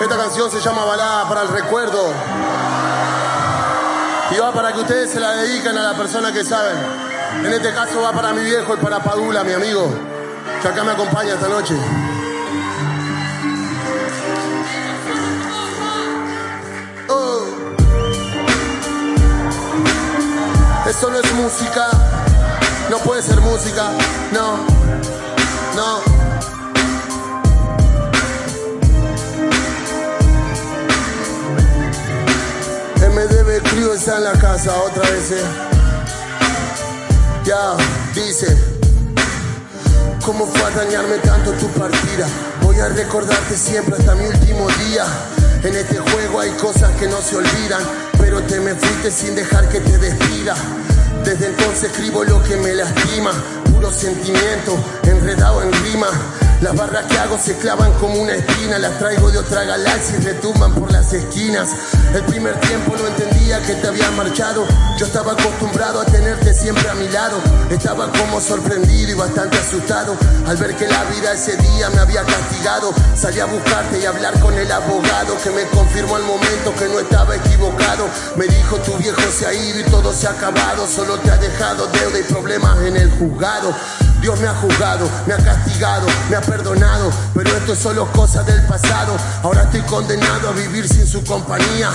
Esta canción se llama Balada para el Recuerdo. Y va para que ustedes se la dediquen a la persona que saben. En este caso va para mi viejo y para Padula, mi amigo, que acá me acompaña esta noche. Oh. Esto no es música, no puede ser música, no, no. MDB está en la casa otra vez, eh. Ya, dice. ¿Cómo fue a dañarme tanto tu partida? Voy a recordarte siempre hasta mi último día. En este juego hay cosas que no se olvidan, pero te me fuiste sin dejar que te despida. Desde entonces escribo lo que me lastima, puro sentimiento, enredado en rima. Las barras que hago se clavan como una espina, las traigo de otra galaxia y retumban por las esquinas. El primer tiempo no entendía que te había marchado, yo estaba acostumbrado a tenerte siempre a mi lado. Estaba como sorprendido y bastante asustado al ver que la vida ese día me había castigado. Salí a buscarte y hablar con el abogado que me confirmó al momento que no estaba equivocado. Me dijo tu viejo se ha ido y todo se ha acabado, solo te ha dejado deuda y problemas en el juzgado. Dios me ha juzgado, me ha castigado, me ha perdonado, pero esto es solo cosa del pasado. Ahora estoy condenado a vivir sin su compañía.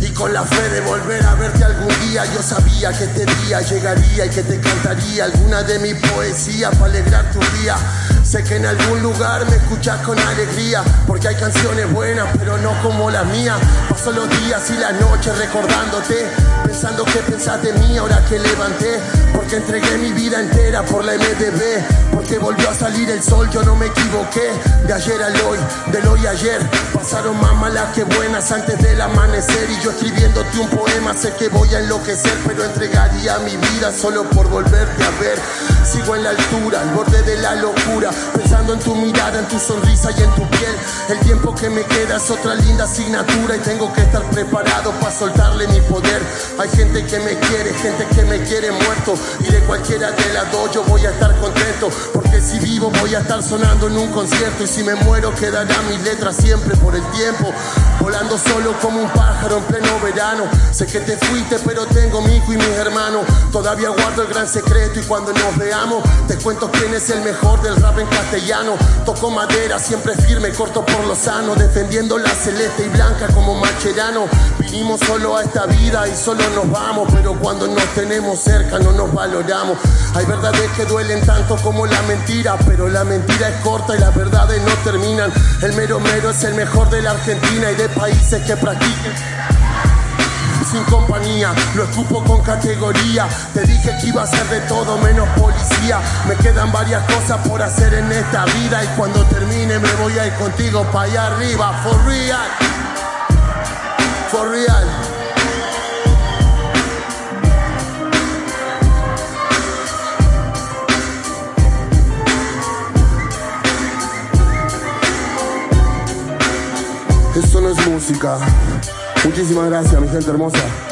Y con la fe de volver a verte algún día, yo sabía que este día llegaría y que te cantaría alguna de mis poesías para alegrar tu día. Sé que en algún lugar me escuchas con alegría, porque hay canciones buenas, pero no como la mía. Paso los días y las noches recordándote, pensando que pensaste de mí ahora que levanté, porque entregué mi vida entera por la MDB, porque volvió a salir el sol, yo no me equivoqué. De ayer al hoy, del hoy a ayer, pasaron más malas que buenas antes del amanecer. Y yo escribiéndote un poema, sé que voy a enloquecer, pero entregaría mi vida solo por volverte a ver. Sigo en la altura, al borde de la locura, pensando en tu mirada, en tu sonrisa y en tu piel. El tiempo que me queda es otra linda asignatura y tengo que estar preparado para soltarle mi poder. Hay gente que me quiere, gente que me quiere muerto y de cualquiera de las dos yo voy a estar contento, porque si vivo voy a estar sonando en un concierto y si me muero quedará mi letra siempre por el tiempo. Volando solo como un pájaro en pleno verano. Sé que te fuiste, pero tengo mi hijo y mis hermanos. Todavía guardo el gran secreto y cuando nos veamos, te cuento quién es el mejor del rap en castellano. Toco madera, siempre firme, corto por lo sano. Defendiendo la celeste y blanca como macherano. Vinimos solo a esta vida y solo nos vamos. Pero cuando nos tenemos cerca, no nos valoramos. Hay verdades que duelen tanto como la mentira. Pero la mentira es corta y las verdades no terminan. El mero mero es el mejor de la Argentina y de países que practiquen sin compañía, lo escupo con categoría. Te dije que iba a ser de todo menos policía. Me quedan varias cosas por hacer en esta vida y cuando termine me voy a ir contigo para allá arriba, for real, for real. Esto no es música. Muchísimas gracias, mi gente hermosa.